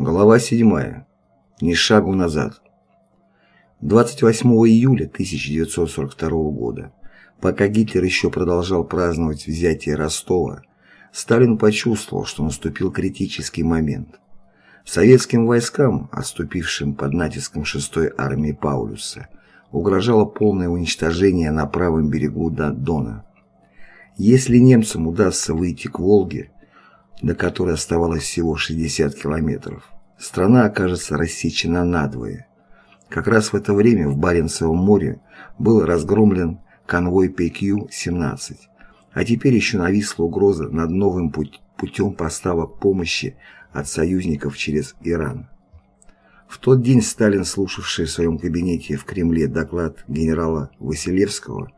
Глава 7. Ни шагу назад. 28 июля 1942 года, пока Гитлер еще продолжал праздновать взятие Ростова, Сталин почувствовал, что наступил критический момент. Советским войскам, отступившим под натиском 6-й армии Паулюса, угрожало полное уничтожение на правом берегу Дона. Если немцам удастся выйти к Волге, до которой оставалось всего 60 километров, страна окажется рассечена надвое. Как раз в это время в Баренцевом море был разгромлен конвой ПК-17, а теперь еще нависла угроза над новым путем поставок помощи от союзников через Иран. В тот день Сталин, слушавший в своем кабинете в Кремле доклад генерала Василевского,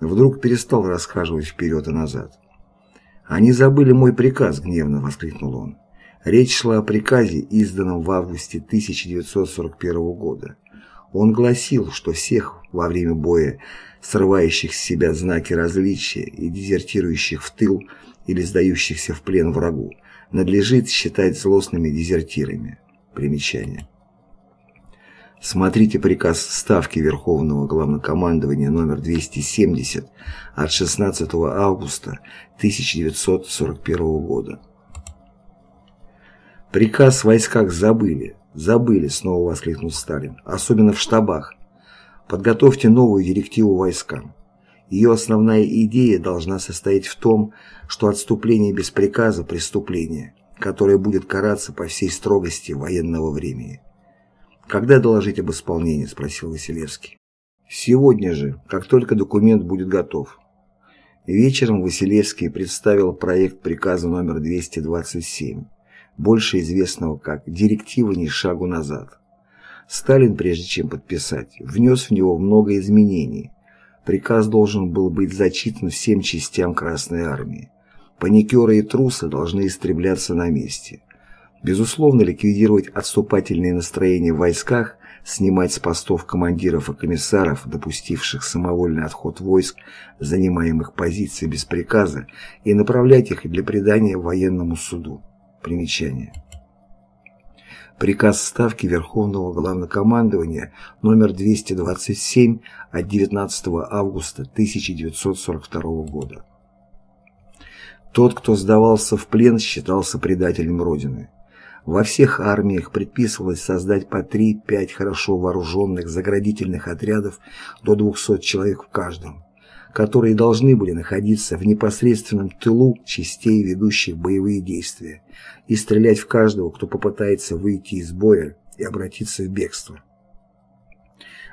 вдруг перестал расхаживать вперед и назад. «Они забыли мой приказ», — гневно воскликнул он. Речь шла о приказе, изданном в августе 1941 года. Он гласил, что всех во время боя срывающих с себя знаки различия и дезертирующих в тыл или сдающихся в плен врагу, надлежит считать злостными дезертирами. Примечание. Смотрите приказ Ставки Верховного Главнокомандования номер 270 от 16 августа 1941 года. Приказ в войсках забыли, забыли, снова воскликнул Сталин, особенно в штабах. Подготовьте новую директиву войскам. Ее основная идея должна состоять в том, что отступление без приказа – преступление, которое будет караться по всей строгости военного времени. «Когда доложить об исполнении?» – спросил Василевский. «Сегодня же, как только документ будет готов». Вечером Василевский представил проект приказа номер 227, больше известного как «Директива ни шагу назад». Сталин, прежде чем подписать, внес в него много изменений. Приказ должен был быть зачитан всем частям Красной Армии. Паникеры и трусы должны истребляться на месте. Безусловно, ликвидировать отступательные настроения в войсках, снимать с постов командиров и комиссаров, допустивших самовольный отход войск, занимаемых позиций без приказа, и направлять их для предания военному суду. Примечание. Приказ Ставки Верховного Главнокомандования номер 227 от 19 августа 1942 года. Тот, кто сдавался в плен, считался предателем Родины. Во всех армиях предписывалось создать по 3-5 хорошо вооруженных заградительных отрядов до 200 человек в каждом, которые должны были находиться в непосредственном тылу частей, ведущих боевые действия, и стрелять в каждого, кто попытается выйти из боя и обратиться в бегство.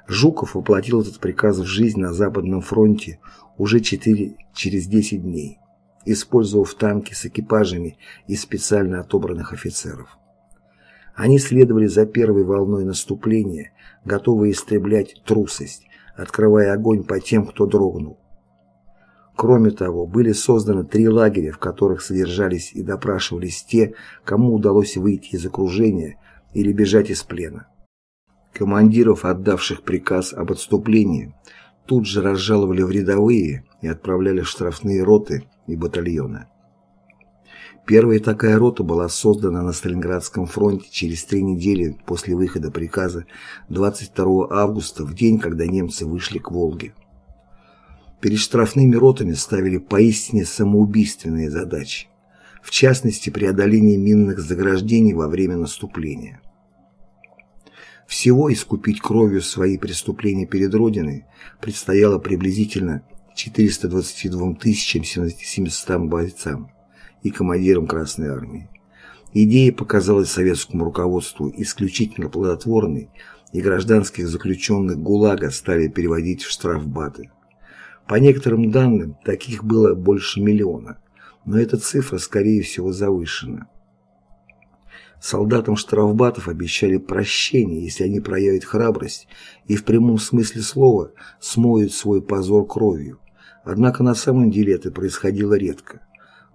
Жуков воплотил этот приказ в жизнь на Западном фронте уже 4, через 10 дней, использовав танки с экипажами из специально отобранных офицеров. Они следовали за первой волной наступления, готовые истреблять трусость, открывая огонь по тем, кто дрогнул. Кроме того, были созданы три лагеря, в которых содержались и допрашивались те, кому удалось выйти из окружения или бежать из плена. Командиров, отдавших приказ об отступлении, тут же разжаловали в рядовые и отправляли в штрафные роты и батальоны. Первая такая рота была создана на Сталинградском фронте через три недели после выхода приказа 22 августа, в день, когда немцы вышли к Волге. Перед штрафными ротами ставили поистине самоубийственные задачи, в частности преодоление минных заграждений во время наступления. Всего искупить кровью свои преступления перед Родиной предстояло приблизительно 422 700 бойцам и командиром Красной Армии. Идея показалась советскому руководству исключительно плодотворной, и гражданских заключенных ГУЛАГа стали переводить в штрафбаты. По некоторым данным, таких было больше миллиона, но эта цифра, скорее всего, завышена. Солдатам штрафбатов обещали прощение, если они проявят храбрость и в прямом смысле слова смоют свой позор кровью. Однако на самом деле это происходило редко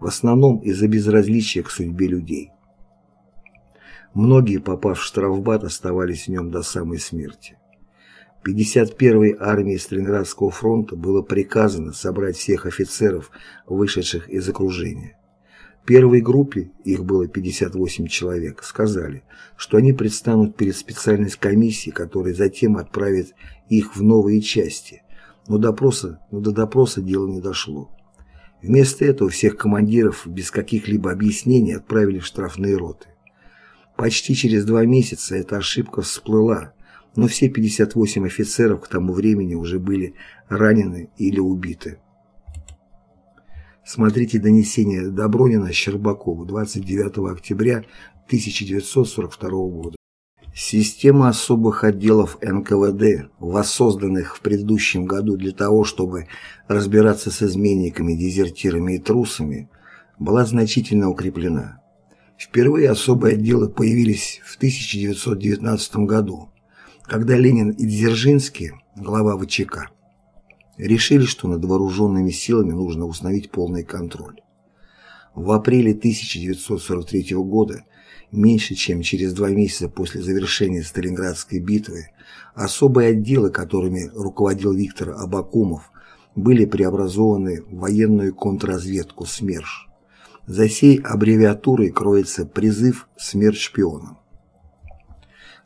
в основном из-за безразличия к судьбе людей. Многие, попав в штрафбат, оставались в нем до самой смерти. 51-й армии Сталинградского фронта было приказано собрать всех офицеров, вышедших из окружения. Первой группе, их было 58 человек, сказали, что они предстанут перед специальной комиссией, которая затем отправит их в новые части. Но, допроса, но до допроса дело не дошло. Вместо этого всех командиров без каких-либо объяснений отправили в штрафные роты. Почти через два месяца эта ошибка всплыла, но все 58 офицеров к тому времени уже были ранены или убиты. Смотрите донесение Добронина Щербакову 29 октября 1942 года. Система особых отделов НКВД, воссозданных в предыдущем году для того, чтобы разбираться с изменниками, дезертирами и трусами, была значительно укреплена. Впервые особые отделы появились в 1919 году, когда Ленин и Дзержинский, глава ВЧК, решили, что над вооруженными силами нужно установить полный контроль. В апреле 1943 года, меньше чем через два месяца после завершения Сталинградской битвы, особые отделы, которыми руководил Виктор Абакумов, были преобразованы в военную контрразведку СМЕРШ. За сей аббревиатурой кроется призыв «Смерть шпионам».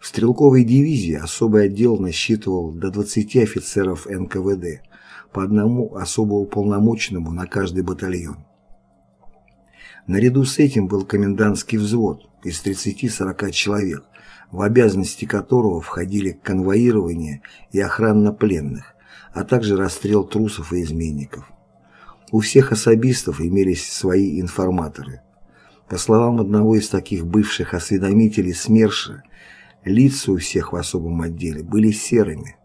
В стрелковой дивизии особый отдел насчитывал до 20 офицеров НКВД – по одному особо уполномоченному на каждый батальон. Наряду с этим был комендантский взвод из 30-40 человек, в обязанности которого входили конвоирование и охрана пленных, а также расстрел трусов и изменников. У всех особистов имелись свои информаторы. По словам одного из таких бывших осведомителей СМЕРШа, лица у всех в особом отделе были серыми,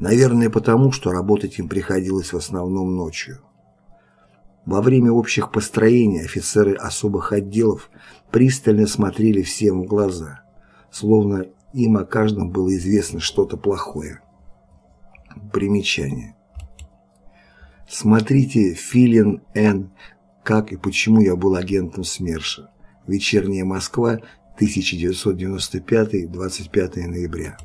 Наверное, потому, что работать им приходилось в основном ночью. Во время общих построений офицеры особых отделов пристально смотрели всем в глаза, словно им о каждом было известно что-то плохое. Примечание. Смотрите Филин Н. «Как и почему я был агентом СМЕРШа». Вечерняя Москва, 1995-25 ноября.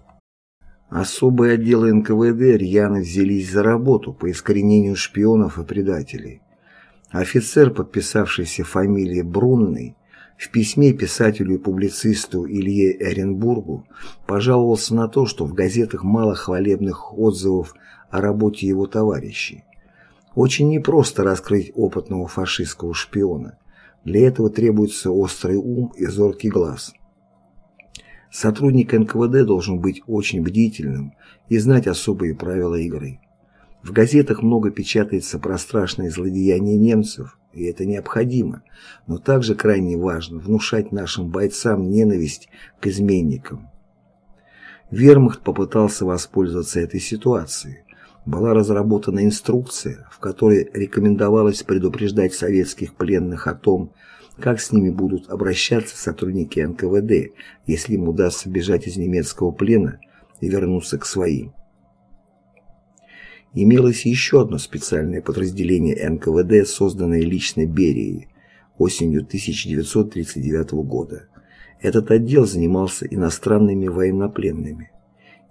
Особые отделы НКВД рьяно взялись за работу по искоренению шпионов и предателей. Офицер, подписавшийся фамилией Брунный, в письме писателю и публицисту Илье Эренбургу пожаловался на то, что в газетах мало хвалебных отзывов о работе его товарищей. Очень непросто раскрыть опытного фашистского шпиона. Для этого требуется острый ум и зоркий глаз – Сотрудник НКВД должен быть очень бдительным и знать особые правила игры. В газетах много печатается про страшные злодеяния немцев, и это необходимо, но также крайне важно внушать нашим бойцам ненависть к изменникам. Вермахт попытался воспользоваться этой ситуацией. Была разработана инструкция, в которой рекомендовалось предупреждать советских пленных о том, как с ними будут обращаться сотрудники НКВД, если им удастся бежать из немецкого плена и вернуться к своим. Имелось еще одно специальное подразделение НКВД, созданное лично Берией осенью 1939 года. Этот отдел занимался иностранными военнопленными.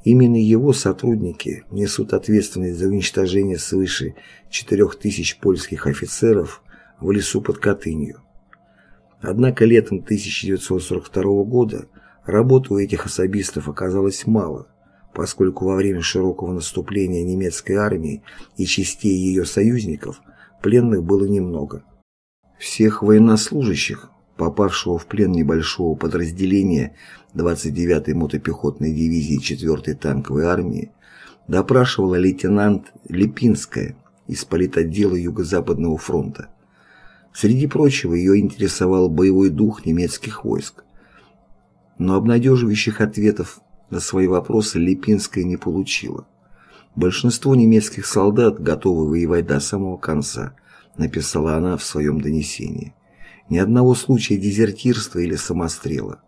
Именно его сотрудники несут ответственность за уничтожение свыше 4000 польских офицеров в лесу под Катынью. Однако летом 1942 года работы у этих особистов оказалось мало, поскольку во время широкого наступления немецкой армии и частей ее союзников пленных было немного. Всех военнослужащих, попавшего в плен небольшого подразделения 29-й мотопехотной дивизии 4-й танковой армии, допрашивала лейтенант Липинская из политотдела Юго-Западного фронта. Среди прочего ее интересовал боевой дух немецких войск. Но обнадеживающих ответов на свои вопросы Липинская не получила. Большинство немецких солдат готовы воевать до самого конца, написала она в своем донесении. Ни одного случая дезертирства или самострела.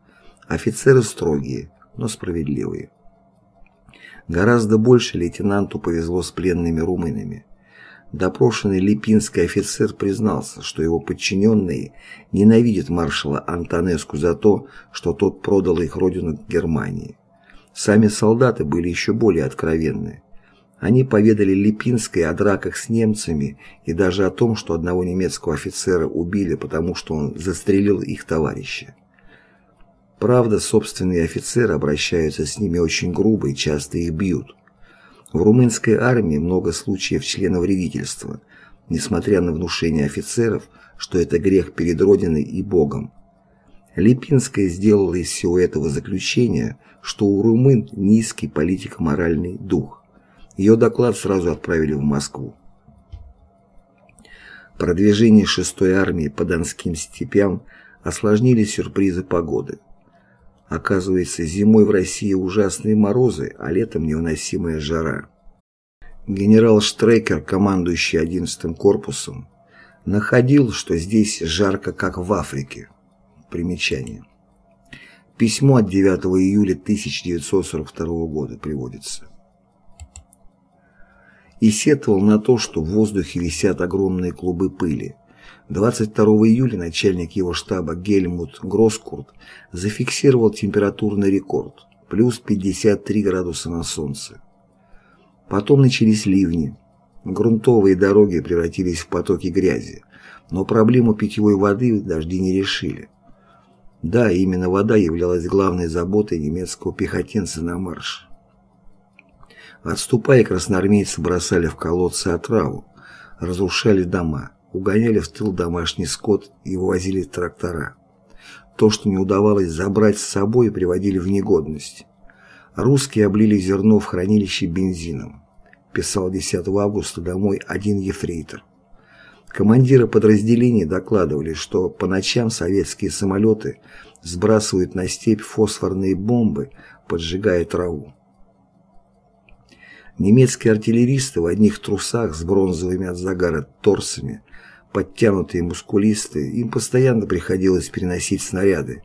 Офицеры строгие, но справедливые. Гораздо больше лейтенанту повезло с пленными румынами. Допрошенный липинский офицер признался, что его подчиненные ненавидят маршала Антонеску за то, что тот продал их родину Германии. Сами солдаты были еще более откровенны. Они поведали Липинской о драках с немцами и даже о том, что одного немецкого офицера убили, потому что он застрелил их товарища. Правда, собственные офицеры обращаются с ними очень грубо и часто их бьют. В румынской армии много случаев членовредительства, несмотря на внушение офицеров, что это грех перед Родиной и Богом. Липинская сделала из всего этого заключения, что у румын низкий политико-моральный дух. Ее доклад сразу отправили в Москву. Продвижение 6-й армии по Донским степям осложнили сюрпризы погоды. Оказывается, зимой в России ужасные морозы, а летом невыносимая жара. Генерал Штрекер, командующий 11-м корпусом, находил, что здесь жарко, как в Африке. Примечание. Письмо от 9 июля 1942 года приводится и сетовал на то, что в воздухе висят огромные клубы пыли. 22 июля начальник его штаба Гельмут Гроскурт зафиксировал температурный рекорд – плюс 53 градуса на солнце. Потом начались ливни. Грунтовые дороги превратились в потоки грязи, но проблему питьевой воды дожди не решили. Да, именно вода являлась главной заботой немецкого пехотинца на марш. Отступая, красноармейцы бросали в колодцы отраву, разрушали дома, угоняли в тыл домашний скот и вывозили трактора. То, что не удавалось забрать с собой, приводили в негодность. Русские облили зерно в хранилище бензином. Писал 10 августа домой один ефрейтор. Командиры подразделений докладывали, что по ночам советские самолеты сбрасывают на степь фосфорные бомбы, поджигая траву. Немецкие артиллеристы в одних трусах с бронзовыми от загара торсами, подтянутые мускулисты, им постоянно приходилось переносить снаряды,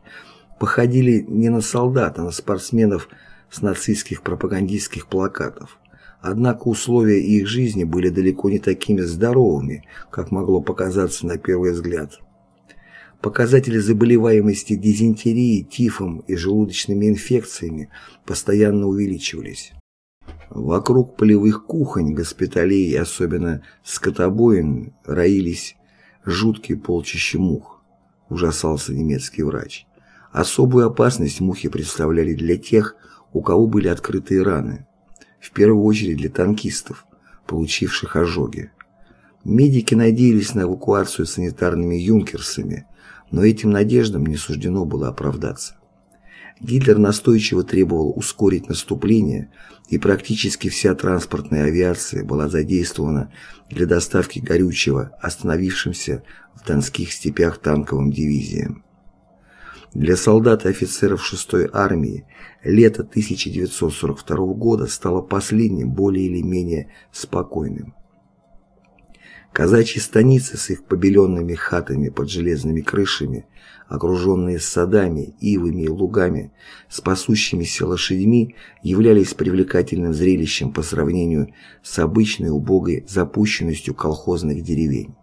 походили не на солдат, а на спортсменов с нацистских пропагандистских плакатов. Однако условия их жизни были далеко не такими здоровыми, как могло показаться на первый взгляд. Показатели заболеваемости дизентерией, тифом и желудочными инфекциями постоянно увеличивались. Вокруг полевых кухонь, госпиталей и особенно скотобоин роились жуткие полчища мух, ужасался немецкий врач. Особую опасность мухи представляли для тех, у кого были открытые раны, в первую очередь для танкистов, получивших ожоги. Медики надеялись на эвакуацию санитарными юнкерсами, но этим надеждам не суждено было оправдаться. Гитлер настойчиво требовал ускорить наступление, и практически вся транспортная авиация была задействована для доставки горючего остановившимся в Донских степях танковым дивизиям. Для солдат и офицеров 6-й армии лето 1942 года стало последним более или менее спокойным. Казачьи станицы с их побеленными хатами под железными крышами, окруженные садами, ивами и лугами, с пасущимися лошадьми, являлись привлекательным зрелищем по сравнению с обычной убогой запущенностью колхозных деревень.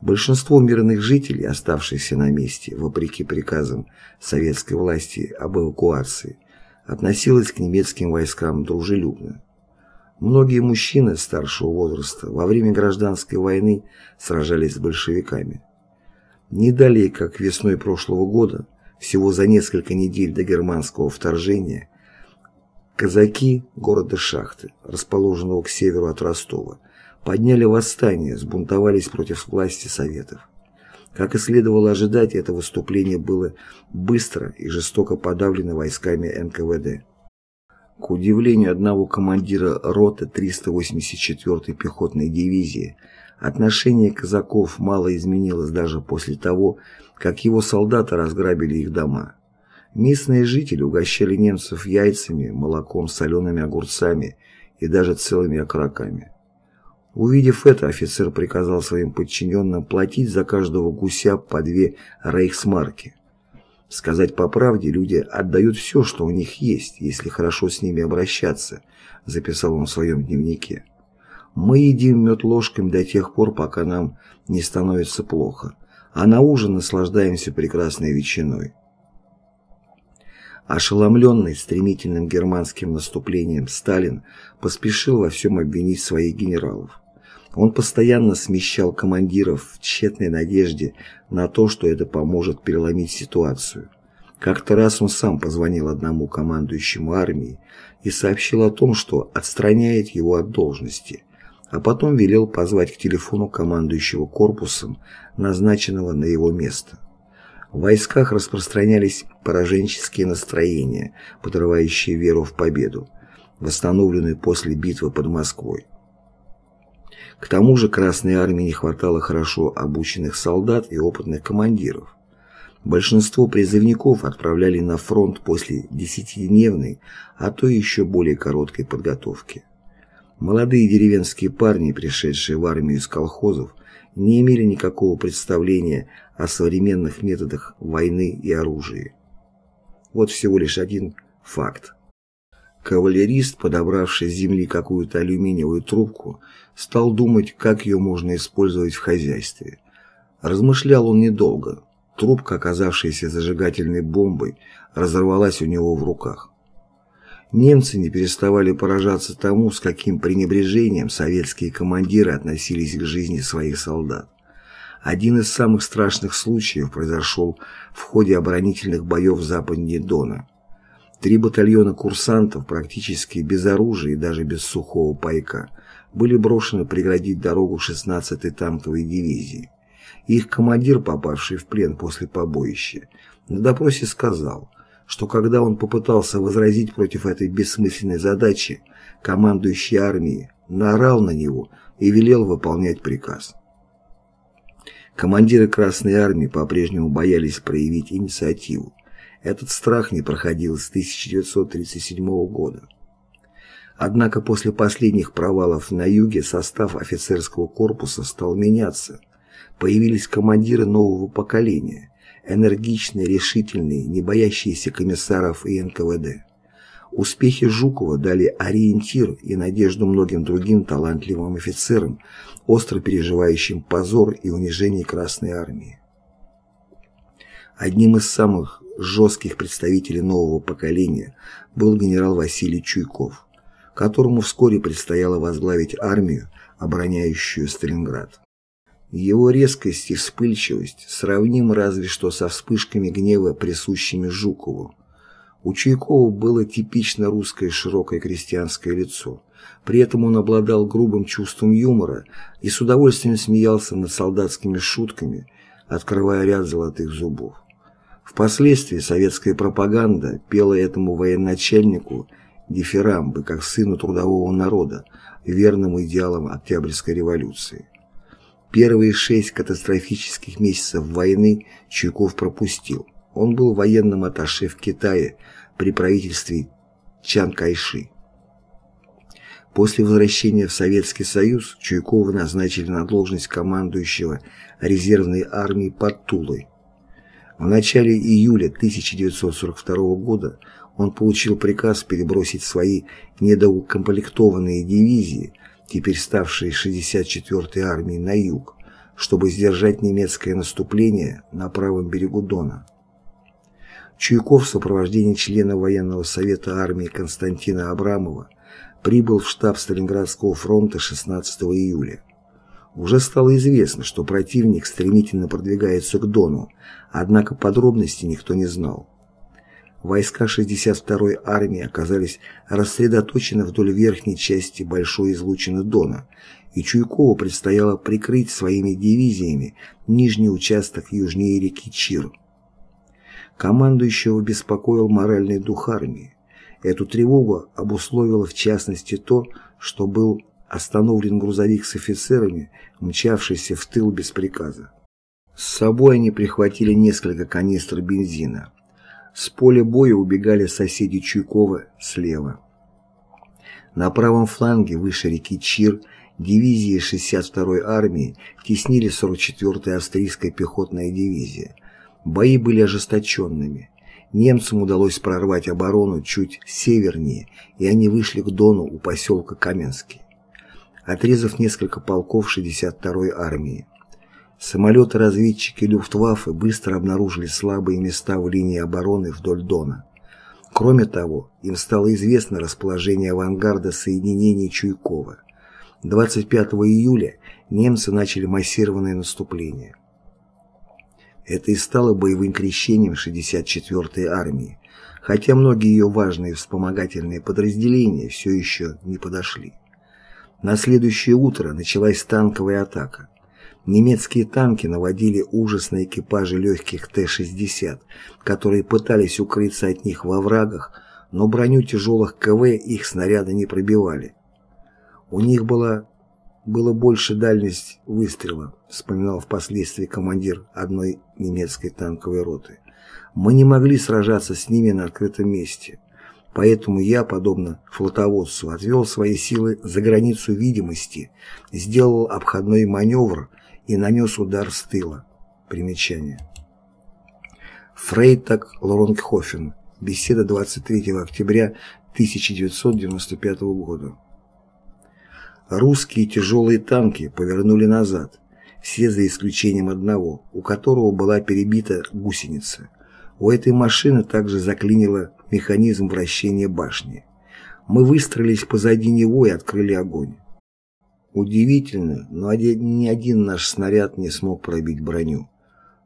Большинство мирных жителей, оставшихся на месте, вопреки приказам советской власти об эвакуации, относилось к немецким войскам дружелюбно. Многие мужчины старшего возраста во время гражданской войны сражались с большевиками. Не далее, как весной прошлого года, всего за несколько недель до германского вторжения, казаки города Шахты, расположенного к северу от Ростова, подняли восстание, сбунтовались против власти Советов. Как и следовало ожидать, это выступление было быстро и жестоко подавлено войсками НКВД. К удивлению одного командира роты 384-й пехотной дивизии, отношение казаков мало изменилось даже после того, как его солдаты разграбили их дома. Местные жители угощали немцев яйцами, молоком, солеными огурцами и даже целыми окороками. Увидев это, офицер приказал своим подчиненным платить за каждого гуся по две рейхсмарки. Сказать по правде, люди отдают все, что у них есть, если хорошо с ними обращаться, записал он в своем дневнике. Мы едим мед ложками до тех пор, пока нам не становится плохо, а на ужин наслаждаемся прекрасной ветчиной. Ошеломленный стремительным германским наступлением Сталин поспешил во всем обвинить своих генералов. Он постоянно смещал командиров в тщетной надежде на то, что это поможет переломить ситуацию. Как-то раз он сам позвонил одному командующему армией и сообщил о том, что отстраняет его от должности, а потом велел позвать к телефону командующего корпусом, назначенного на его место. В войсках распространялись пораженческие настроения, подрывающие веру в победу, восстановленную после битвы под Москвой. К тому же Красной Армии не хватало хорошо обученных солдат и опытных командиров. Большинство призывников отправляли на фронт после десятидневной, а то еще более короткой подготовки. Молодые деревенские парни, пришедшие в армию из колхозов, не имели никакого представления о современных методах войны и оружии. Вот всего лишь один факт. Кавалерист, подобравший с земли какую-то алюминиевую трубку, стал думать, как ее можно использовать в хозяйстве. Размышлял он недолго. Трубка, оказавшаяся зажигательной бомбой, разорвалась у него в руках. Немцы не переставали поражаться тому, с каким пренебрежением советские командиры относились к жизни своих солдат. Один из самых страшных случаев произошел в ходе оборонительных боев западнее Дона. Три батальона курсантов, практически без оружия и даже без сухого пайка, были брошены преградить дорогу 16-й танковой дивизии. Их командир, попавший в плен после побоища, на допросе сказал, что когда он попытался возразить против этой бессмысленной задачи, командующий армией наорал на него и велел выполнять приказ. Командиры Красной Армии по-прежнему боялись проявить инициативу. Этот страх не проходил с 1937 года. Однако после последних провалов на юге состав офицерского корпуса стал меняться. Появились командиры нового поколения, энергичные, решительные, не боящиеся комиссаров и НКВД. Успехи Жукова дали ориентир и надежду многим другим талантливым офицерам, остро переживающим позор и унижение Красной Армии. Одним из самых жестких представителей нового поколения был генерал Василий Чуйков, которому вскоре предстояло возглавить армию, обороняющую Сталинград. Его резкость и вспыльчивость сравнимы разве что со вспышками гнева, присущими Жукову. У Чуйкова было типично русское широкое крестьянское лицо. При этом он обладал грубым чувством юмора и с удовольствием смеялся над солдатскими шутками, открывая ряд золотых зубов. Впоследствии советская пропаганда пела этому военачальнику дифирамбы как сыну трудового народа, верному идеалам Октябрьской революции. Первые шесть катастрофических месяцев войны Чуйков пропустил. Он был военным атташе в Китае при правительстве Чан Кайши. После возвращения в Советский Союз Чуйкова назначили на должность командующего резервной армией под Тулой. В начале июля 1942 года он получил приказ перебросить свои недоукомплектованные дивизии – теперь ставшей 64-й армией на юг, чтобы сдержать немецкое наступление на правом берегу Дона. Чуйков в сопровождении члена военного совета армии Константина Абрамова прибыл в штаб Сталинградского фронта 16 июля. Уже стало известно, что противник стремительно продвигается к Дону, однако подробностей никто не знал. Войска 62-й армии оказались рассредоточены вдоль верхней части большой излучины Дона, и Чуйкову предстояло прикрыть своими дивизиями нижний участок южнее реки Чир. Командующего беспокоил моральный дух армии. Эту тревогу обусловило в частности то, что был остановлен грузовик с офицерами, мчавшийся в тыл без приказа. С собой они прихватили несколько канистр бензина. С поля боя убегали соседи Чуйкова слева. На правом фланге выше реки Чир дивизии 62-й армии теснили 44-я австрийская пехотная дивизия. Бои были ожесточенными. Немцам удалось прорвать оборону чуть севернее, и они вышли к Дону у поселка Каменский, отрезав несколько полков 62-й армии. Самолеты-разведчики Люфтваффе быстро обнаружили слабые места в линии обороны вдоль Дона. Кроме того, им стало известно расположение авангарда соединений Чуйкова. 25 июля немцы начали массированное наступление. Это и стало боевым крещением 64-й армии, хотя многие ее важные вспомогательные подразделения все еще не подошли. На следующее утро началась танковая атака. Немецкие танки наводили ужас на экипажи легких Т-60, которые пытались укрыться от них во врагах, но броню тяжелых КВ их снаряды не пробивали. У них была, было больше дальность выстрела, вспоминал впоследствии командир одной немецкой танковой роты. Мы не могли сражаться с ними на открытом месте. Поэтому я, подобно флотоводцу, отвел свои силы за границу видимости, сделал обходной маневр и нанес удар с тыла. Примечание. Фрейтаг Лорунгхофен. Беседа 23 октября 1995 года. Русские тяжелые танки повернули назад, все за исключением одного, у которого была перебита гусеница. У этой машины также заклинило механизм вращения башни. Мы выстроились позади него и открыли огонь. Удивительно, но ни один наш снаряд не смог пробить броню.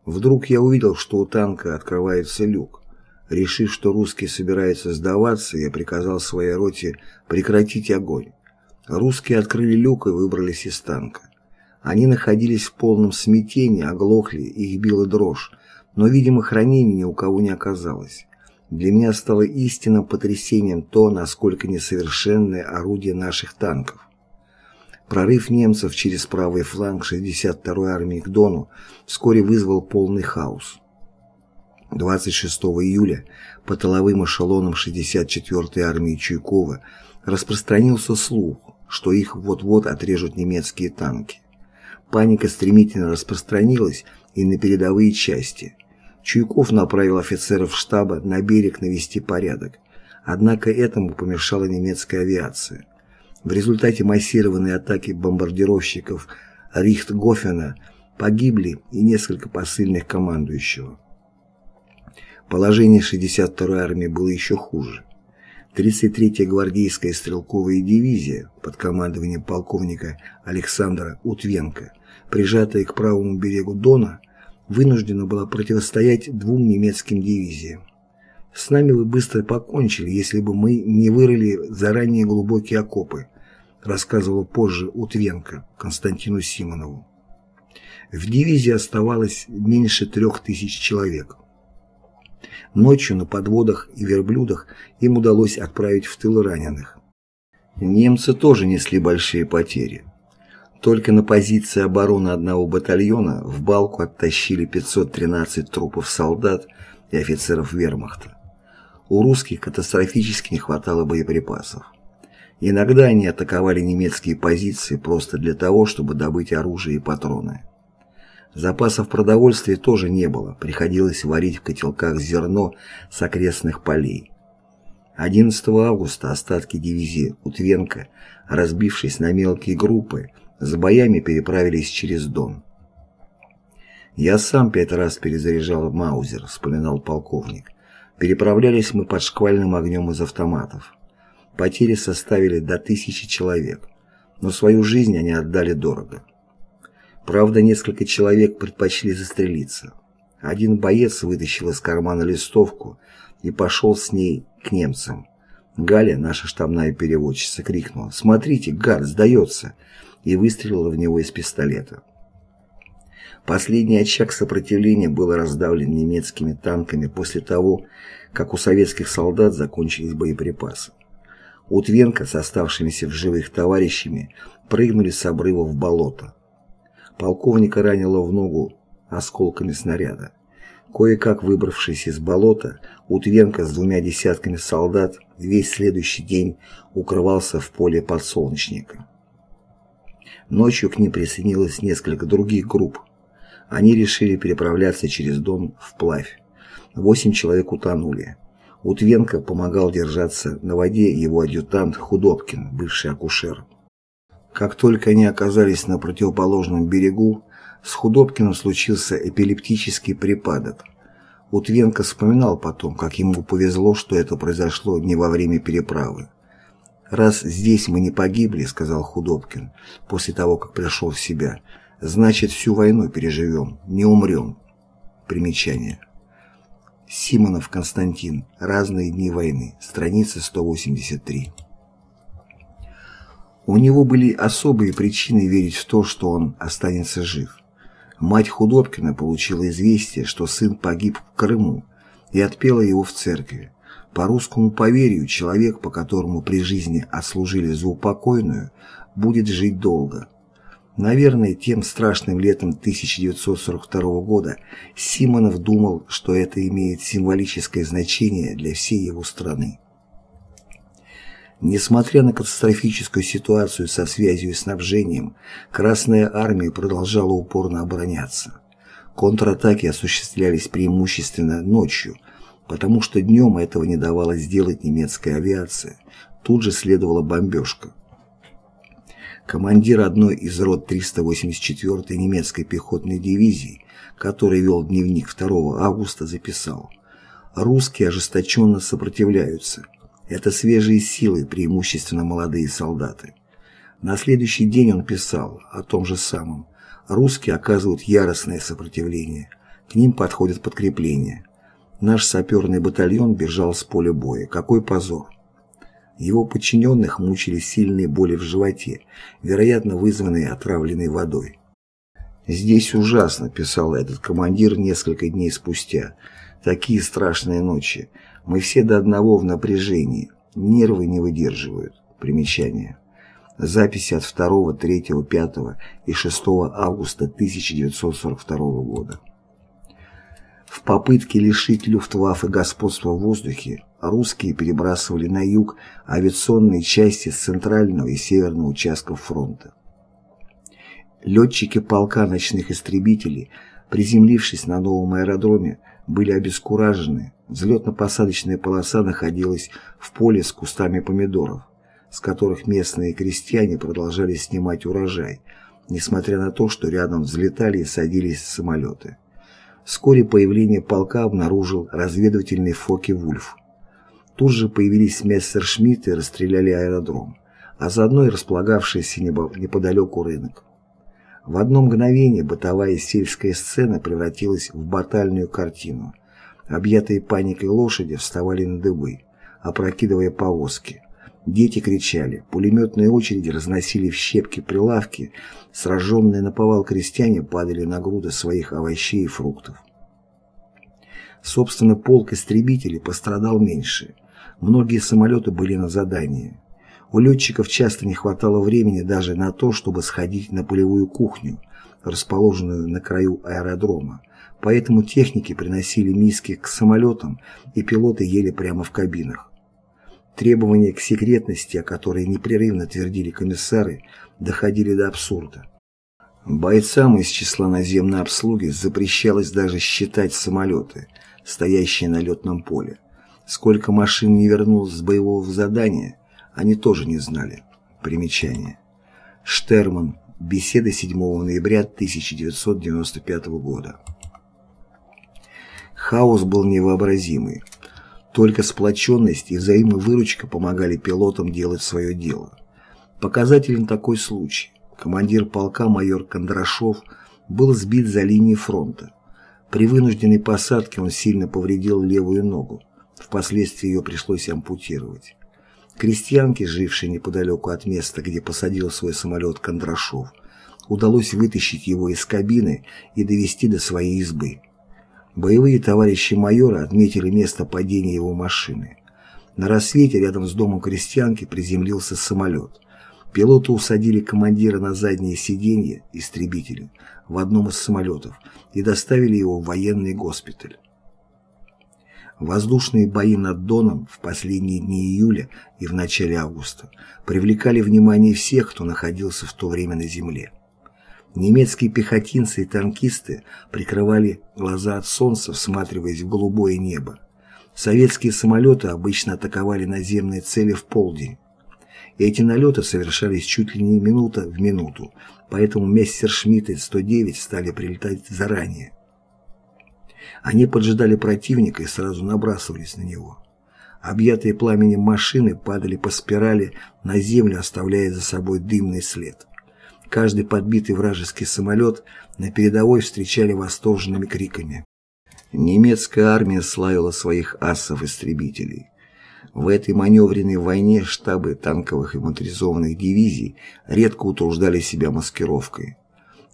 Вдруг я увидел, что у танка открывается люк. Решив, что русские собираются сдаваться, я приказал своей роте прекратить огонь. Русские открыли люк и выбрались из танка. Они находились в полном смятении, оглохли, их била дрожь, но видимо, ранений ни у кого не оказалось. Для меня стало истинным потрясением то, насколько несовершенное орудие наших танков. Прорыв немцев через правый фланг 62-й армии к Дону вскоре вызвал полный хаос. 26 июля по тыловым эшелонам 64-й армии Чуйкова распространился слух, что их вот-вот отрежут немецкие танки. Паника стремительно распространилась и на передовые части. Чуйков направил офицеров штаба на берег навести порядок, однако этому помешала немецкая авиация. В результате массированной атаки бомбардировщиков Рихтгофена погибли и несколько посыльных командующего. Положение 62-й армии было еще хуже. 33-я гвардейская стрелковая дивизия под командованием полковника Александра Утвенко, прижатая к правому берегу Дона, вынуждена была противостоять двум немецким дивизиям. С нами вы быстро покончили, если бы мы не вырыли заранее глубокие окопы, рассказывал позже Утвенко Константину Симонову. В дивизии оставалось меньше трех тысяч человек. Ночью на подводах и верблюдах им удалось отправить в тыл раненых. Немцы тоже несли большие потери. Только на позиции обороны одного батальона в балку оттащили 513 трупов солдат и офицеров вермахта. У русских катастрофически не хватало боеприпасов. Иногда они атаковали немецкие позиции просто для того, чтобы добыть оружие и патроны. Запасов продовольствия тоже не было, приходилось варить в котелках зерно с окрестных полей. 11 августа остатки дивизии Утвенко, разбившись на мелкие группы, с боями переправились через Дон. «Я сам пять раз перезаряжал Маузер», — вспоминал полковник. «Переправлялись мы под шквальным огнем из автоматов. Потери составили до тысячи человек, но свою жизнь они отдали дорого. Правда, несколько человек предпочли застрелиться. Один боец вытащил из кармана листовку и пошел с ней к немцам. Галя, наша штабная переводчица, крикнула «Смотрите, гад, сдается!» И выстрелила в него из пистолета. Последний очаг сопротивления был раздавлен немецкими танками после того, как у советских солдат закончились боеприпасы. Утвенко с оставшимися в живых товарищами прыгнули с обрыва в болото. Полковника ранило в ногу осколками снаряда. Кое-как выбравшись из болота, Утвенко с двумя десятками солдат весь следующий день укрывался в поле подсолнечника. Ночью к ним присоединилось несколько других групп. Они решили переправляться через Дон вплавь. Восемь человек утонули. Утвенко помогал держаться на воде его адъютант Худобкин, бывший акушер. Как только они оказались на противоположном берегу, с Худобкиным случился эпилептический припадок. Утвенко вспоминал потом, как ему повезло, что это произошло не во время переправы. «Раз здесь мы не погибли, — сказал Худобкин, после того, как пришел в себя, — значит, всю войну переживем, не умрем». Примечание. Симонов Константин. Разные дни войны. Страница 183. У него были особые причины верить в то, что он останется жив. Мать Худобкина получила известие, что сын погиб в Крыму, и отпела его в церкви. По русскому поверью, человек, по которому при жизни отслужили за упокойную, будет жить долго. Наверное, тем страшным летом 1942 года Симонов думал, что это имеет символическое значение для всей его страны. Несмотря на катастрофическую ситуацию со связью и снабжением, Красная Армия продолжала упорно обороняться. Контратаки осуществлялись преимущественно ночью, потому что днем этого не давала сделать немецкая авиация, тут же следовала бомбежка. Командир одной из рот 384-й немецкой пехотной дивизии, который вел дневник 2 августа, записал «Русские ожесточенно сопротивляются». Это свежие силы, преимущественно молодые солдаты. На следующий день он писал о том же самом. Русские оказывают яростное сопротивление. К ним подходят подкрепления. Наш саперный батальон бежал с поля боя. Какой позор! Его подчиненных мучили сильные боли в животе, вероятно вызванные отравленной водой. «Здесь ужасно», — писал этот командир несколько дней спустя. «Такие страшные ночи. Мы все до одного в напряжении. Нервы не выдерживают. Примечание. Записи от 2, 3, 5 и 6 августа 1942 года. В попытке лишить Люфтваффе господства в воздухе русские перебрасывали на юг авиационные части с центрального и северного участков фронта. Летчики полка ночных истребителей, приземлившись на новом аэродроме, были обескуражены, взлетно-посадочная полоса находилась в поле с кустами помидоров, с которых местные крестьяне продолжали снимать урожай, несмотря на то, что рядом взлетали и садились самолеты. Вскоре появление полка обнаружил разведывательный Фоке-Вульф. Тут же появились мессершмитты и расстреляли аэродром, а заодно и располагавшийся неподалеку рынок. В одно мгновение бытовая сельская сцена превратилась в батальную картину. Объятые паникой лошади вставали на дыбы, опрокидывая повозки. Дети кричали, пулеметные очереди разносили в щепки прилавки, сраженные на повал крестьяне падали на груды своих овощей и фруктов. Собственно, полк истребителей пострадал меньше. Многие самолеты были на задании. У летчиков часто не хватало времени даже на то, чтобы сходить на полевую кухню, расположенную на краю аэродрома, поэтому техники приносили миски к самолетам, и пилоты ели прямо в кабинах. Требования к секретности, о которой непрерывно твердили комиссары, доходили до абсурда. Бойцам из числа наземной обслуги запрещалось даже считать самолеты, стоящие на летном поле. Сколько машин не вернулось с боевого задания, они тоже не знали. Примечание. Штерман. Беседа 7 ноября 1995 года. Хаос был невообразимый. Только сплоченность и взаимовыручка помогали пилотам делать свое дело. Показателен такой случай. Командир полка майор Кондрашов был сбит за линией фронта. При вынужденной посадке он сильно повредил левую ногу. Впоследствии ее пришлось ампутировать. Крестьянке, жившей неподалеку от места, где посадил свой самолет Кондрашов, удалось вытащить его из кабины и довести до своей избы. Боевые товарищи майора отметили место падения его машины. На рассвете рядом с домом крестьянки приземлился самолет. Пилоты усадили командира на заднее сиденье истребителя в одном из самолетов и доставили его в военный госпиталь. Воздушные бои над Доном в последние дни июля и в начале августа привлекали внимание всех, кто находился в то время на земле. Немецкие пехотинцы и танкисты прикрывали глаза от солнца, всматриваясь в голубое небо. Советские самолеты обычно атаковали наземные цели в полдень. Эти налеты совершались чуть ли не минута в минуту, поэтому мессершмитты 109 стали прилетать заранее. Они поджидали противника и сразу набрасывались на него. Объятые пламенем машины падали по спирали на землю, оставляя за собой дымный след. Каждый подбитый вражеский самолет на передовой встречали восторженными криками. Немецкая армия славила своих асов-истребителей. В этой маневренной войне штабы танковых и моторизованных дивизий редко утруждали себя маскировкой.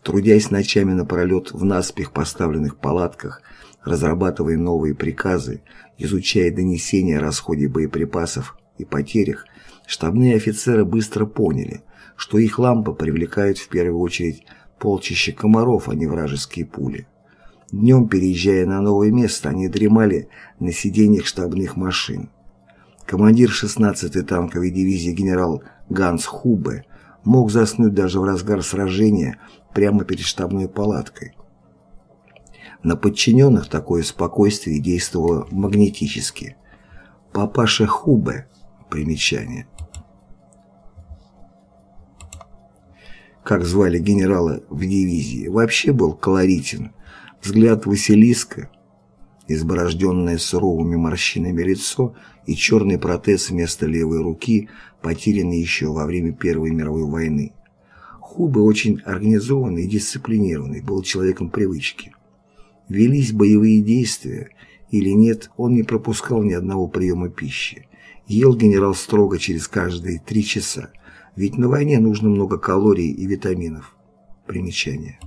Трудясь ночами напролет в наспех поставленных палатках, разрабатывая новые приказы, изучая донесения о расходе боеприпасов и потерях, штабные офицеры быстро поняли, что их лампы привлекают в первую очередь полчища комаров, а не вражеские пули. Днем, переезжая на новое место, они дремали на сиденьях штабных машин. Командир 16-й танковой дивизии генерал Ганс Хубе мог заснуть даже в разгар сражения прямо перед штабной палаткой. На подчиненных такое спокойствие действовало магнетически. Папаша Хубе. Примечание. Как звали генерала в дивизии, вообще был колоритен. Взгляд Василиска, изборожденное суровыми морщинами лицо и черный протез вместо левой руки, потерянный еще во время Первой мировой войны. Хубе очень организованный и дисциплинированный, был человеком привычки. Велись боевые действия или нет, он не пропускал ни одного приема пищи. Ел генерал строго через каждые три часа, ведь на войне нужно много калорий и витаминов. Примечание.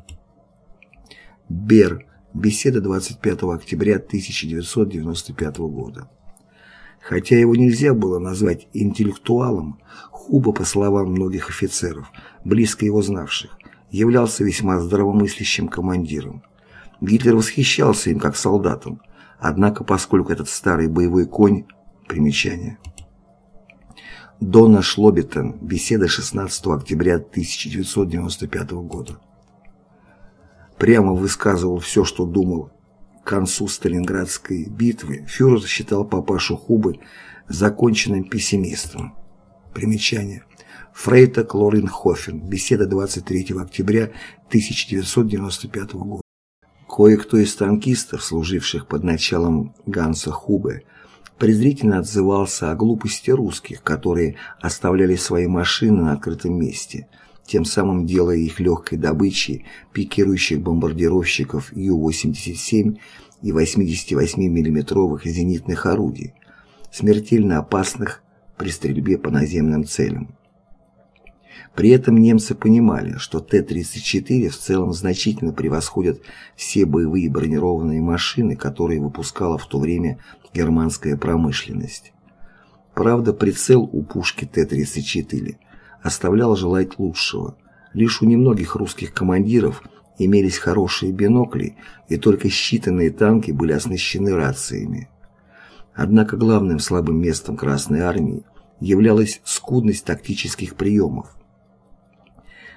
Бер. Беседа 25 октября 1995 года. Хотя его нельзя было назвать интеллектуалом, Хуба, по словам многих офицеров, близко его знавших, являлся весьма здравомыслящим командиром. Гитлер восхищался им как солдатом, однако поскольку этот старый боевой конь... Примечание. Дона Шлобитен. Беседа 16 октября 1995 года. Прямо высказывал все, что думал. К концу Сталинградской битвы фюрер считал папашу Хубы законченным пессимистом. Примечание. Фрейта Клоренхофен. Беседа 23 октября 1995 года. Кое-кто из танкистов, служивших под началом Ганса Хубе, презрительно отзывался о глупости русских, которые оставляли свои машины на открытом месте, тем самым делая их легкой добычей пикирующих бомбардировщиков Ю-87 и 88 миллиметровых зенитных орудий, смертельно опасных при стрельбе по наземным целям. При этом немцы понимали, что Т-34 в целом значительно превосходят все боевые бронированные машины, которые выпускала в то время германская промышленность. Правда, прицел у пушки Т-34 оставлял желать лучшего. Лишь у немногих русских командиров имелись хорошие бинокли, и только считанные танки были оснащены рациями. Однако главным слабым местом Красной Армии являлась скудность тактических приемов.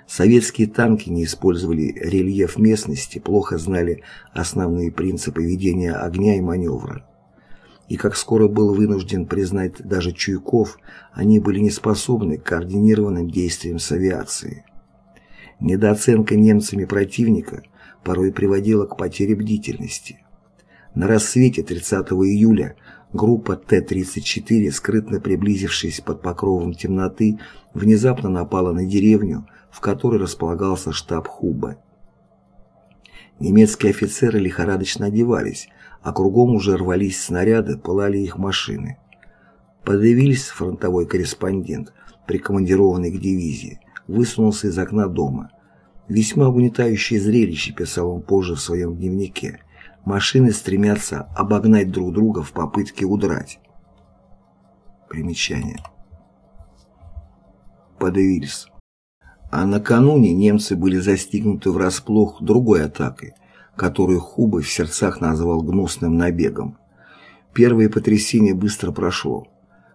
Советские танки не использовали рельеф местности, плохо знали основные принципы ведения огня и маневра. И как скоро был вынужден признать даже Чуйков, они были не способны к координированным действиям с авиацией. Недооценка немцами противника порой приводила к потере бдительности. На рассвете 30 июля группа Т-34, скрытно приблизившись под покровом темноты, внезапно напала на деревню, в которой располагался штаб Хуба. Немецкие офицеры лихорадочно одевались, а кругом уже рвались снаряды, пылали их машины. Подавились фронтовой корреспондент, прикомандированный к дивизии, высунулся из окна дома. Весьма угнетающее зрелище, писал он позже в своем дневнике. Машины стремятся обогнать друг друга в попытке удрать. Примечание. Подавились. А накануне немцы были застигнуты врасплох другой атакой, которую Хуба в сердцах назвал гнусным набегом. Первое потрясение быстро прошло.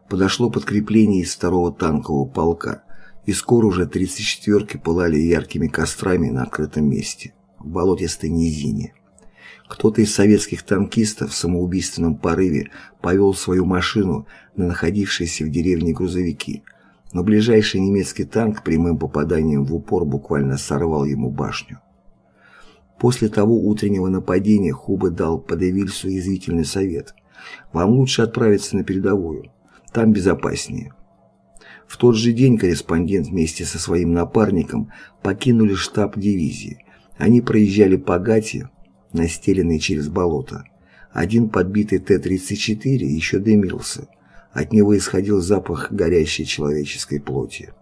Подошло подкрепление из второго танкового полка, и скоро уже 34-ки пылали яркими кострами на открытом месте, в болотистой низине. Кто-то из советских танкистов в самоубийственном порыве повел свою машину на находившиеся в деревне грузовики – но ближайший немецкий танк прямым попаданием в упор буквально сорвал ему башню. После того утреннего нападения Хуба дал Подевильсу язвительный совет. «Вам лучше отправиться на передовую. Там безопаснее». В тот же день корреспондент вместе со своим напарником покинули штаб дивизии. Они проезжали по гате, настеленной через болото. Один подбитый Т-34 еще дымился. От него исходил запах горящей человеческой плоти.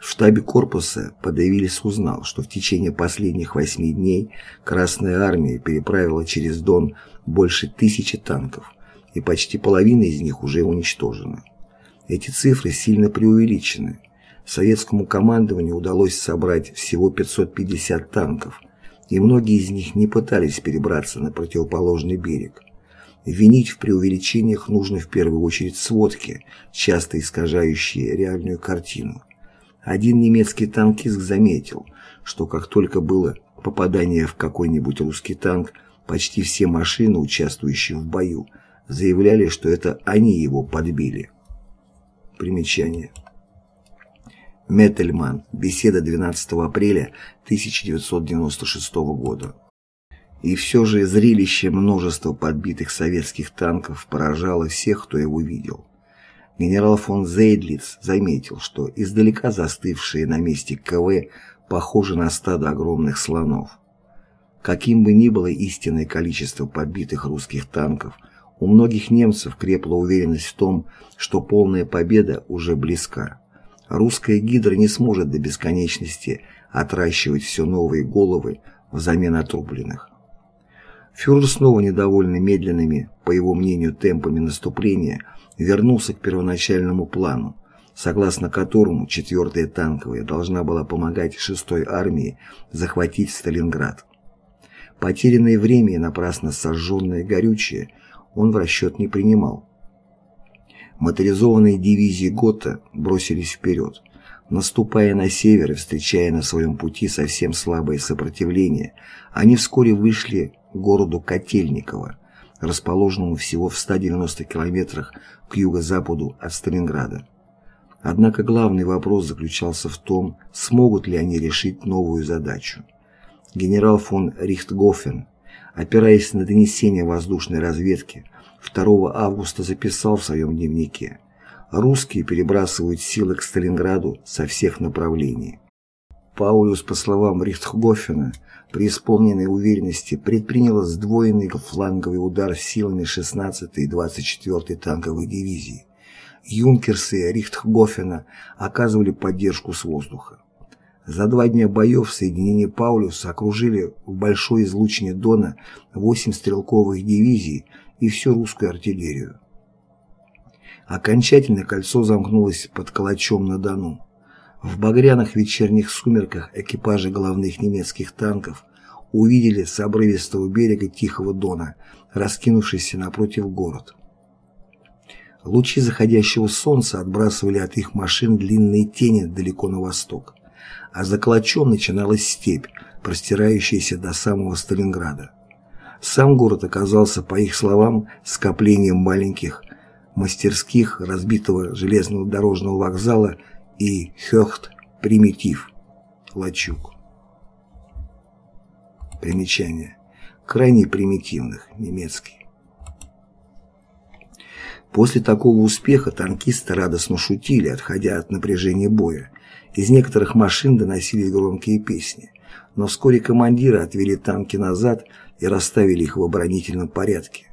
В штабе корпуса Подавилис узнал, что в течение последних восьми дней Красная Армия переправила через Дон больше тысячи танков, и почти половина из них уже уничтожена. Эти цифры сильно преувеличены. Советскому командованию удалось собрать всего 550 танков, и многие из них не пытались перебраться на противоположный берег. Винить в преувеличениях нужно в первую очередь сводки, часто искажающие реальную картину. Один немецкий танкист заметил, что как только было попадание в какой-нибудь русский танк, почти все машины, участвующие в бою, заявляли, что это они его подбили. Примечание. Меттельман. Беседа 12 апреля 1996 года. И все же зрелище множества подбитых советских танков поражало всех, кто его видел. Генерал фон Зейдлиц заметил, что издалека застывшие на месте КВ похожи на стадо огромных слонов. Каким бы ни было истинное количество подбитых русских танков, у многих немцев крепла уверенность в том, что полная победа уже близка. Русская гидра не сможет до бесконечности отращивать все новые головы взамен отрубленных. Фюрер снова недовольный медленными, по его мнению, темпами наступления – вернулся к первоначальному плану, согласно которому 4-я танковая должна была помогать 6-й армии захватить Сталинград. Потерянное время и напрасно сожженное горючее он в расчет не принимал. Моторизованные дивизии Готта бросились вперед. Наступая на север и встречая на своем пути совсем слабое сопротивление, они вскоре вышли городу Котельниково, расположенному всего в 190 километрах к юго-западу от Сталинграда. Однако главный вопрос заключался в том, смогут ли они решить новую задачу. Генерал фон Рихтгофен, опираясь на донесение воздушной разведки, 2 августа записал в своем дневнике «Русские перебрасывают силы к Сталинграду со всех направлений». Паулюс, по словам Рихтгофена, при исполненной уверенности предпринял сдвоенный фланговый удар силами 16-й и 24-й танковой дивизии. Юнкерсы Рихтгофена оказывали поддержку с воздуха. За два дня боев соединения Паулюса окружили в большой излучине Дона 8 стрелковых дивизий и всю русскую артиллерию. Окончательно кольцо замкнулось под Калачом на Дону. В багряных вечерних сумерках экипажи головных немецких танков увидели с обрывистого берега Тихого Дона, раскинувшийся напротив город. Лучи заходящего солнца отбрасывали от их машин длинные тени далеко на восток, а за Калачом начиналась степь, простирающаяся до самого Сталинграда. Сам город оказался, по их словам, скоплением маленьких мастерских разбитого железного дорожного вокзала и Хёхт примитив Лачуг. Примечание. Крайне примитивных, немецкий. После такого успеха танкисты радостно шутили, отходя от напряжения боя. Из некоторых машин доносились громкие песни. Но вскоре командиры отвели танки назад и расставили их в оборонительном порядке.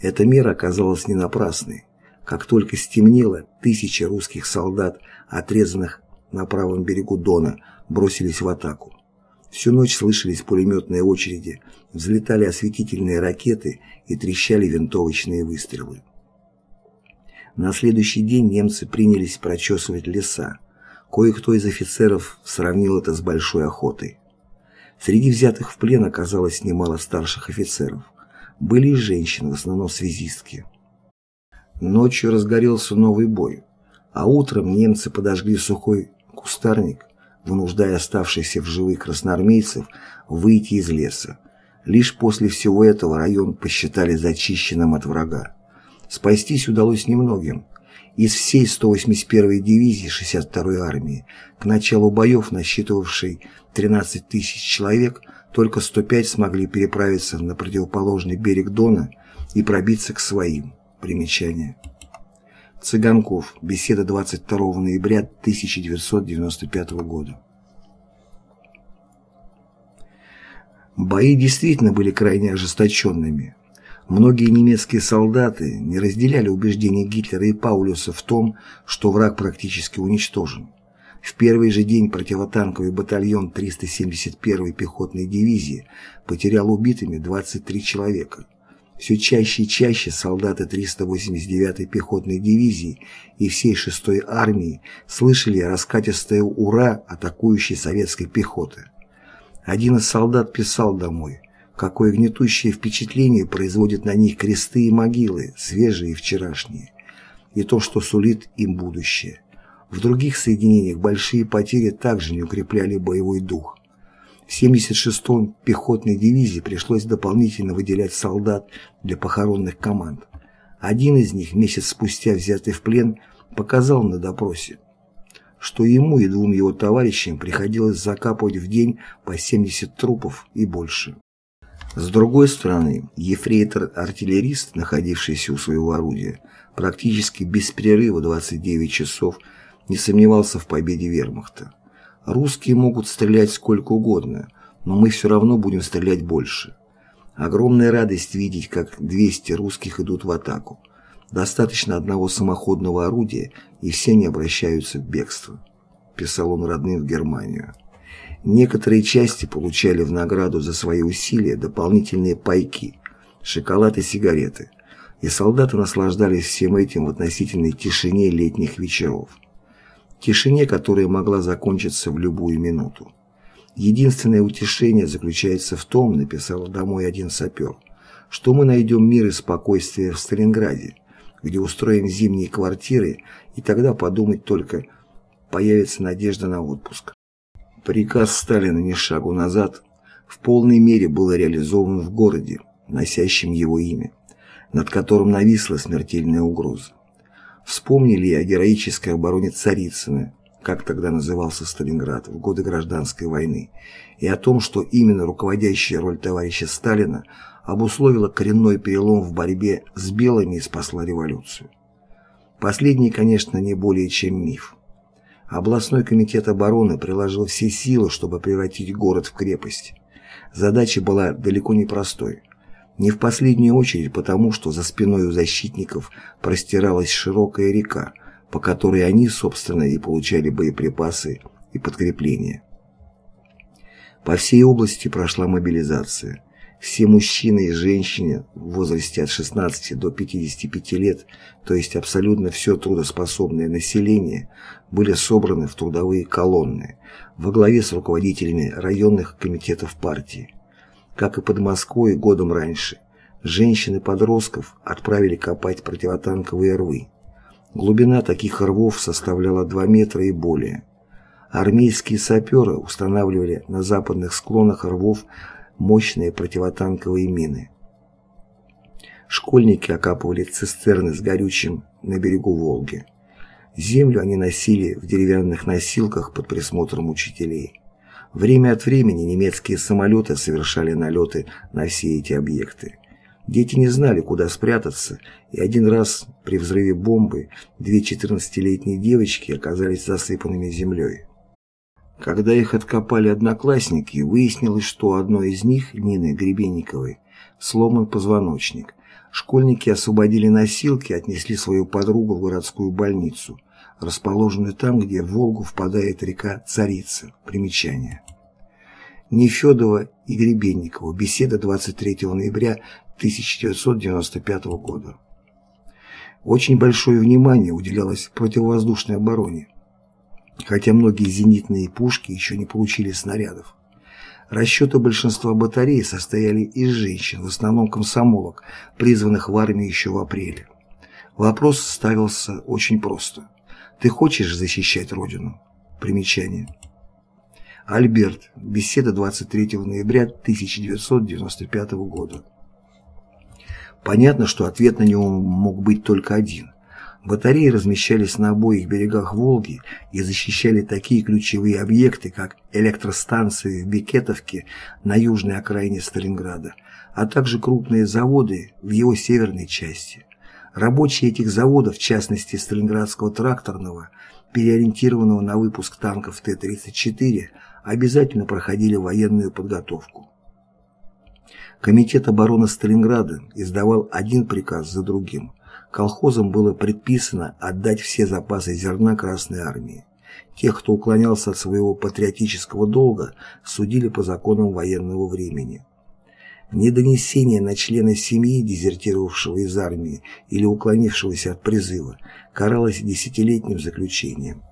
Эта мера оказалась не напрасной. Как только стемнело, тысячи русских солдат, отрезанных на правом берегу Дона, бросились в атаку. Всю ночь слышались пулеметные очереди, взлетали осветительные ракеты и трещали винтовочные выстрелы. На следующий день немцы принялись прочесывать леса. Кое-кто из офицеров сравнил это с большой охотой. Среди взятых в плен оказалось немало старших офицеров. Были и женщины, в основном связистки. Ночью разгорелся новый бой, а утром немцы подожгли сухой кустарник, вынуждая оставшихся в живых красноармейцев выйти из леса. Лишь после всего этого район посчитали зачищенным от врага. Спастись удалось немногим. Из всей 181-й дивизии 62-й армии, к началу боев насчитывавшей 13 тысяч человек, только 105 смогли переправиться на противоположный берег Дона и пробиться к своим. Примечание. Цыганков. Беседа 22 ноября 1995 года. Бои действительно были крайне ожесточенными. Многие немецкие солдаты не разделяли убеждений Гитлера и Паулюса в том, что враг практически уничтожен. В первый же день противотанковый батальон 371-й пехотной дивизии потерял убитыми 23 человека. Все чаще и чаще солдаты 389-й пехотной дивизии и всей 6-й армии слышали раскатистое «Ура!» атакующей советской пехоты. Один из солдат писал домой, какое гнетущее впечатление производят на них кресты и могилы, свежие и вчерашние, и то, что сулит им будущее. В других соединениях большие потери также не укрепляли боевой дух. В 76-м пехотной дивизии пришлось дополнительно выделять солдат для похоронных команд. Один из них, месяц спустя взятый в плен, показал на допросе, что ему и двум его товарищам приходилось закапывать в день по 70 трупов и больше. С другой стороны, ефрейтор-артиллерист, находившийся у своего орудия, практически без перерыва 29 часов не сомневался в победе вермахта. Русские могут стрелять сколько угодно, но мы все равно будем стрелять больше. Огромная радость видеть, как 200 русских идут в атаку. Достаточно одного самоходного орудия, и все они обращаются в бегство, писал он родным в Германию. Некоторые части получали в награду за свои усилия дополнительные пайки, шоколад и сигареты, и солдаты наслаждались всем этим в относительной тишине летних вечеров. Тишине, которая могла закончиться в любую минуту. Единственное утешение заключается в том, написал домой один сапер, что мы найдем мир и спокойствие в Сталинграде, где устроим зимние квартиры, и тогда подумать только, появится надежда на отпуск. Приказ Сталина ни шагу назад в полной мере был реализован в городе, носящем его имя, над которым нависла смертельная угроза. Вспомнили о героической обороне Царицына, как тогда назывался Сталинград в годы гражданской войны, и о том, что именно руководящая роль товарища Сталина обусловила коренной перелом в борьбе с белыми и спасла революцию. Последний, конечно, не более чем миф. Областной комитет обороны приложил все силы, чтобы превратить город в крепость. Задача была далеко не простой. Не в последнюю очередь потому, что за спиной у защитников простиралась широкая река, по которой они, собственно, и получали боеприпасы и подкрепления. По всей области прошла мобилизация. Все мужчины и женщины в возрасте от 16 до 55 лет, то есть абсолютно все трудоспособное население, были собраны в трудовые колонны во главе с руководителями районных комитетов партии. Как и под Москвой годом раньше, женщин-подростков отправили копать противотанковые рвы. Глубина таких рвов составляла 2 метра и более. Армейские саперы устанавливали на западных склонах рвов мощные противотанковые мины. Школьники окапывали цистерны с горючим на берегу Волги. Землю они носили в деревянных носилках под присмотром учителей. Время от времени немецкие самолеты совершали налеты на все эти объекты. Дети не знали, куда спрятаться, и один раз при взрыве бомбы две 14-летние девочки оказались засыпанными землей. Когда их откопали одноклассники, выяснилось, что у одной из них, Нины Гребенниковой, сломан позвоночник. Школьники освободили носилки и отнесли свою подругу в городскую больницу, расположенную там, где в Волгу впадает река Царица. Примечание. Нефедова и Гребенникова. Беседа 23 ноября 1995 года. Очень большое внимание уделялось противовоздушной обороне хотя многие зенитные пушки еще не получили снарядов. Расчеты большинства батарей состояли из женщин, в основном комсомолок, призванных в армию еще в апреле. Вопрос ставился очень просто. Ты хочешь защищать Родину? Примечание. Альберт. Беседа 23 ноября 1995 года. Понятно, что ответ на него мог быть только один. Батареи размещались на обоих берегах Волги и защищали такие ключевые объекты, как электростанции в Бекетовке на южной окраине Сталинграда, а также крупные заводы в его северной части. Рабочие этих заводов, в частности Сталинградского тракторного, переориентированного на выпуск танков Т-34, обязательно проходили военную подготовку. Комитет обороны Сталинграда издавал один приказ за другим – колхозам было предписано отдать все запасы зерна Красной Армии. Тех, кто уклонялся от своего патриотического долга, судили по законам военного времени. Недонесение на члена семьи, дезертировавшего из армии или уклонившегося от призыва, каралось десятилетним заключением.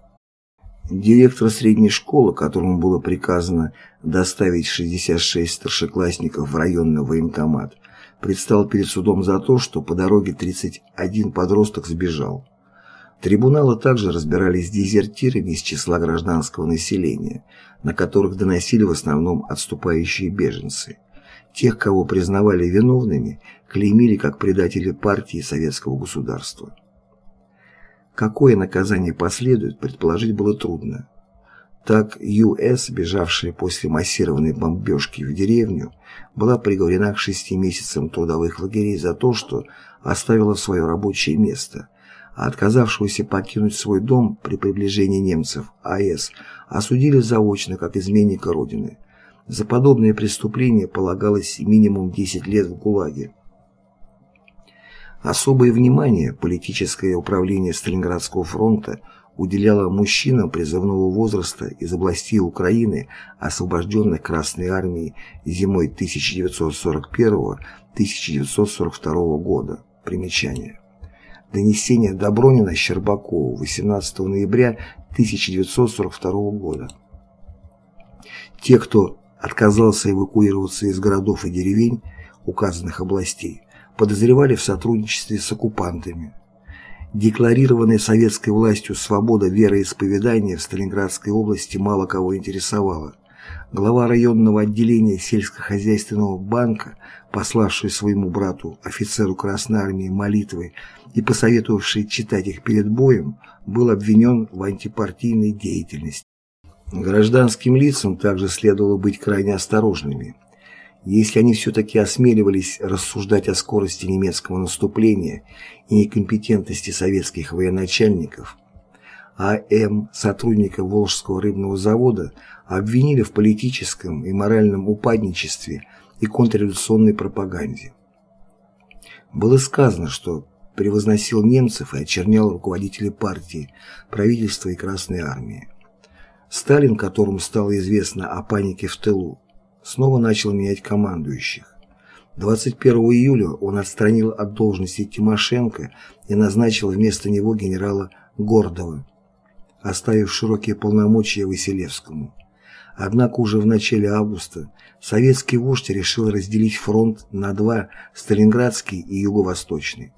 Директор средней школы, которому было приказано доставить 66 старшеклассников в районный военкомат, предстал перед судом за то, что по дороге 31 подросток сбежал. Трибуналы также разбирались с дезертирами из числа гражданского населения, на которых доносили в основном отступающие беженцы. Тех, кого признавали виновными, клеймили как предатели партии и советского государства. Какое наказание последует, предположить было трудно. Так ЮС, бежавшая после массированной бомбежки в деревню, была приговорена к шести месяцам трудовых лагерей за то, что оставила свое рабочее место, а отказавшегося покинуть свой дом при приближении немцев АЭС осудили заочно как изменника Родины. За подобные преступления полагалось минимум 10 лет в ГУЛАГе. Особое внимание политическое управление Сталинградского фронта – уделяла мужчинам призывного возраста из областей Украины, освобожденных Красной Армией зимой 1941-1942 года. Примечание. Донесение Добронина Щербакова 18 ноября 1942 года. Те, кто отказался эвакуироваться из городов и деревень указанных областей, подозревали в сотрудничестве с оккупантами. Декларированная советской властью свобода вероисповедания в Сталинградской области мало кого интересовала. Глава районного отделения сельскохозяйственного банка, пославший своему брату, офицеру Красной Армии, молитвы и посоветовавший читать их перед боем, был обвинен в антипартийной деятельности. Гражданским лицам также следовало быть крайне осторожными. Если они все-таки осмеливались рассуждать о скорости немецкого наступления и некомпетентности советских военачальников, А.М. сотрудника Волжского рыбного завода обвинили в политическом и моральном упадничестве и контрреволюционной пропаганде. Было сказано, что превозносил немцев и очернял руководителей партии, правительства и Красной Армии. Сталин, которому стало известно о панике в тылу, снова начал менять командующих. 21 июля он отстранил от должности Тимошенко и назначил вместо него генерала Гордова, оставив широкие полномочия Василевскому. Однако уже в начале августа советский вождь решил разделить фронт на два – Сталинградский и Юго-Восточный.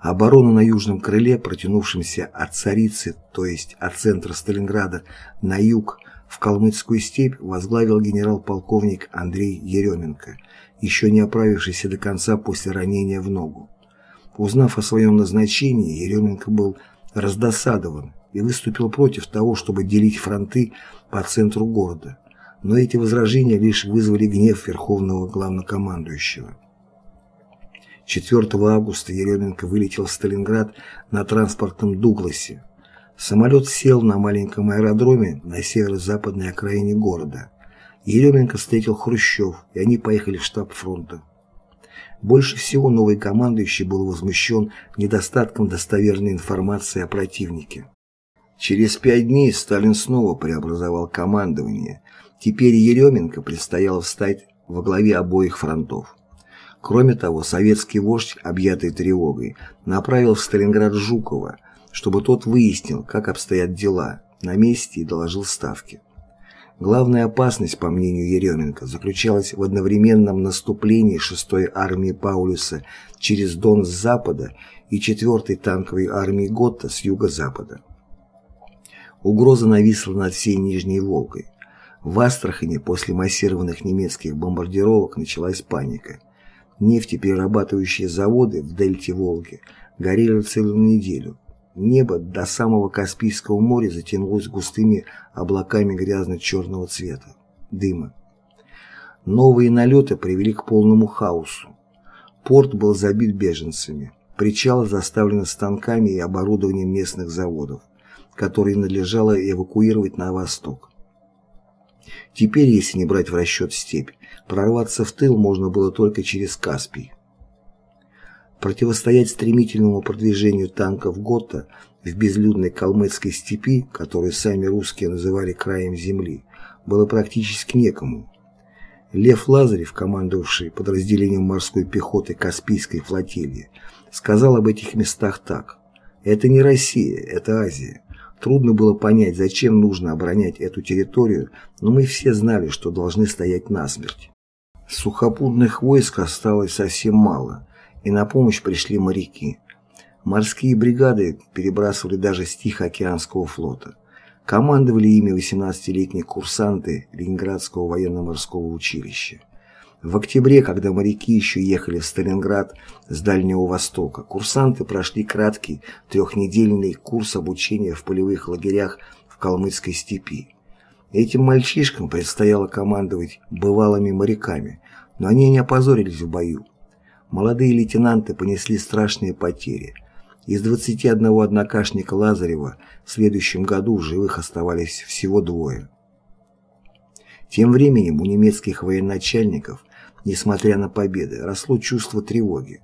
Оборону на южном крыле, протянувшемся от Царицы, то есть от центра Сталинграда, на юг – в Калмыцкую степь возглавил генерал-полковник Андрей Еременко, еще не оправившийся до конца после ранения в ногу. Узнав о своем назначении, Еременко был раздосадован и выступил против того, чтобы делить фронты по центру города. Но эти возражения лишь вызвали гнев Верховного Главнокомандующего. 4 августа Еременко вылетел в Сталинград на транспортном «Дугласе», Самолет сел на маленьком аэродроме на северо-западной окраине города. Еременко встретил Хрущев, и они поехали в штаб фронта. Больше всего новый командующий был возмущен недостатком достоверной информации о противнике. Через пять дней Сталин снова преобразовал командование. Теперь Еременко предстояло встать во главе обоих фронтов. Кроме того, советский вождь, объятый тревогой, направил в Сталинград Жукова – чтобы тот выяснил, как обстоят дела, на месте и доложил ставки. Главная опасность, по мнению Еременко, заключалась в одновременном наступлении 6-й армии Паулюса через Дон с запада и 4-й танковой армии Готта с юго-запада. Угроза нависла над всей Нижней Волгой. В Астрахани после массированных немецких бомбардировок началась паника. Нефтеперерабатывающие заводы в дельте Волги горели целую неделю. Небо до самого Каспийского моря затянулось густыми облаками грязно-черного цвета, дыма. Новые налеты привели к полному хаосу. Порт был забит беженцами. Причалы заставлены станками и оборудованием местных заводов, которые надлежало эвакуировать на восток. Теперь, если не брать в расчет степь, прорваться в тыл можно было только через Каспий. Противостоять стремительному продвижению танков Готта в безлюдной калмыцкой степи, которую сами русские называли краем земли, было практически некому. Лев Лазарев, командовавший подразделением морской пехоты Каспийской флотилии, сказал об этих местах так. «Это не Россия, это Азия. Трудно было понять, зачем нужно оборонять эту территорию, но мы все знали, что должны стоять насмерть. Сухопутных войск осталось совсем мало, и на помощь пришли моряки. Морские бригады перебрасывали даже с Тихоокеанского флота. Командовали ими 18-летние курсанты Ленинградского военно-морского училища. В октябре, когда моряки еще ехали в Сталинград с Дальнего Востока, курсанты прошли краткий трехнедельный курс обучения в полевых лагерях в Калмыцкой степи. Этим мальчишкам предстояло командовать бывалыми моряками, но они не опозорились в бою. Молодые лейтенанты понесли страшные потери. Из 21 однокашника Лазарева в следующем году в живых оставались всего двое. Тем временем у немецких военачальников Несмотря на победы, росло чувство тревоги.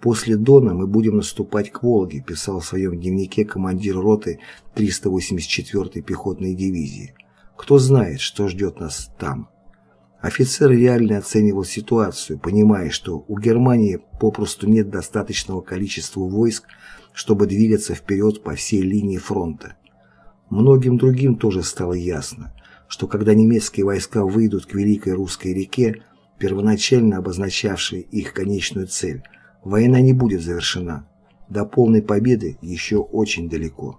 «После Дона мы будем наступать к Волге», писал в своем дневнике командир роты 384-й пехотной дивизии. «Кто знает, что ждет нас там?» Офицер реально оценивал ситуацию, понимая, что у Германии попросту нет достаточного количества войск, чтобы двигаться вперед по всей линии фронта. Многим другим тоже стало ясно, что когда немецкие войска выйдут к Великой Русской реке, первоначально обозначавшей их конечную цель, война не будет завершена. До полной победы еще очень далеко.